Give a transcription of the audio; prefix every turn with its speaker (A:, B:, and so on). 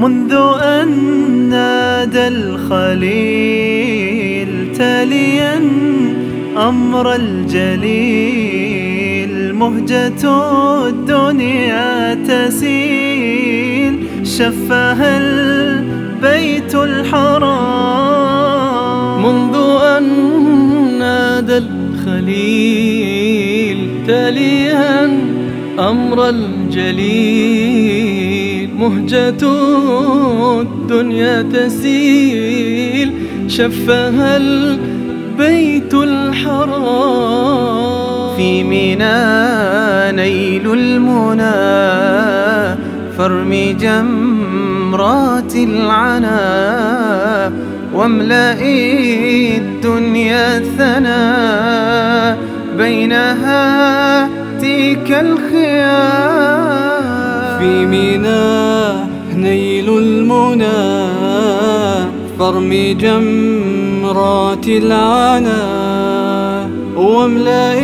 A: منذ أن نادى الخليل تاليا أمر الجليل مهجة الدنيا تسيل شفاها البيت الحرام.
B: منذ أن نادى الخليل تاليا أمر الجليل مهجة الدنيا تسيل شفها البيت الحرام.
A: في مينا نيل المنى فارمي جمرات العنا. واملئي الدنيا ثنا بينها تيك الخيام.
B: في مينا نيل المنى. فارمي جمرات العنا واملئي